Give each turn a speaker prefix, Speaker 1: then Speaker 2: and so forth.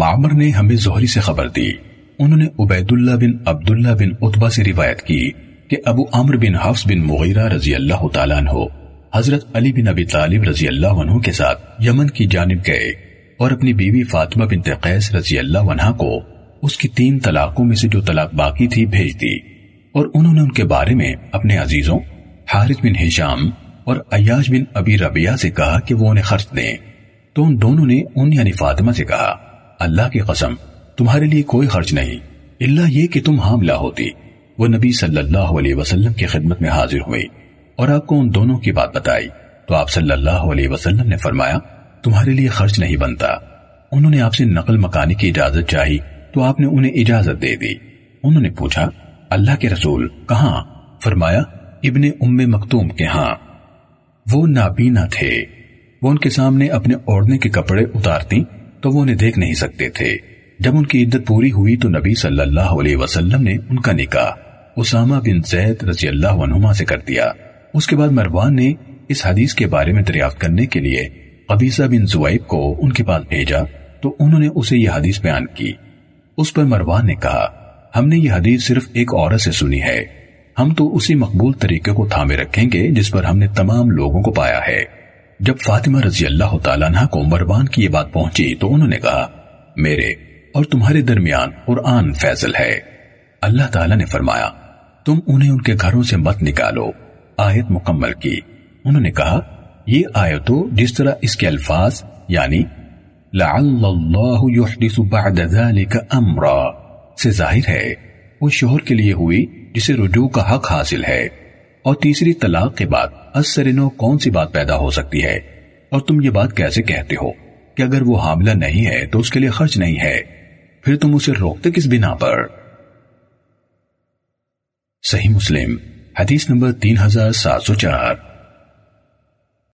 Speaker 1: معمر نے ہمیں زہری سے خبر دی۔ انہوں نے عبید اللہ بن عبداللہ بن عطبہ سے روایت کی کہ ابو عمر بن حفظ بن مغیرہ رضی اللہ تعالیٰ عنہ، حضرت علی بن ابی طالب رضی اللہ عنہ کے ساتھ یمن کی جانب گئے اور اپنی بیوی فاطمہ بنت قیس رضی اللہ عنہ کو اس کی تین طلاقوں میں سے جو طلاق باقی تھی بھیج دی۔ اور انہوں نے ان کے بارے میں اپنے عزیزوں حارث بن ہشام اور عیاش بن ابی ربیہ سے کہا کہ وہ انہیں خرچ دیں۔ تو ان دونوں نے ان یعنی فاطمہ سے کہا۔ اللہ کی قسم، تمہارے لیے کوئی خرچ نہیں۔ اللہ یہ کہ تم حاملہ ہوتی۔ وہ نبی صلی اللہ علیہ وسلم کی خدمت میں حاضر ہوئی اور آپ کو ان دونوں کی بات بتائی۔ تو آپ صلی اللہ علیہ وسلم نے فرمایا، تمہارے لیے خرچ نہیں بنتا۔ انہوں نے آپ سے نقل مکانی کی اجازت چاہی، تو آپ نے انہیں اجازت دے دی۔ انہوں نے پوچھا، اللہ کے رسول کہاں؟ فرمایا، ابن ام مکتوم کے ہاں۔ وہ نابینا تھے۔ وہ ان کے سامنے اپنے اوڑھنے کے کپڑے اتارتی تو وہ انہیں دیکھ نہیں سکتے تھے۔ جب ان کی عدت پوری ہوئی تو نبی صلی اللہ علیہ وسلم نے ان کا نکاح اسامہ بن زید رضی اللہ عنہما سے کر دیا۔ اس کے بعد مروان نے اس حدیث کے بارے میں دریافت کرنے کے لیے قبیصہ بن زوائب کو ان کے پاس بھیجا تو انہوں نے اسے یہ حدیث بیان کی۔ اس پر مروان نے کہا، ہم نے یہ حدیث صرف ایک عورت سے سنی ہے۔ ہم تو اسی مقبول طریقے کو تھامے رکھیں گے جس پر ہم نے تمام لوگوں کو پایا ہے۔ جب فاطمہ رضی اللہ تعالیٰ عنہ کو مروان کی یہ بات پہنچی تو انہوں نے کہا، میرے اور تمہارے درمیان قرآن فیصل ہے۔ اللہ تعالیٰ نے فرمایا، تم انہیں ان کے گھروں سے مت نکالو۔ آیت مکمل کی۔ انہوں نے کہا، یہ آیتو جس طرح اس کے الفاظ یعنی لعل اللہ یحدث بعد ذلك امرا، سے ظاہر ہے، وہ شوہر کے لیے ہوئی، جسے رجوع کا حق حاصل ہے۔ اور تیسری طلاق کے بعد اثر کون سی بات پیدا ہو سکتی ہے؟ اور تم یہ بات کیسے کہتے ہو کہ اگر وہ حاملہ نہیں ہے تو اس کے لیے خرچ نہیں ہے؟ پھر تم اسے روکتے کس بنا پر؟ صحیح مسلم، حدیث نمبر تین ہزار سات سو چار۔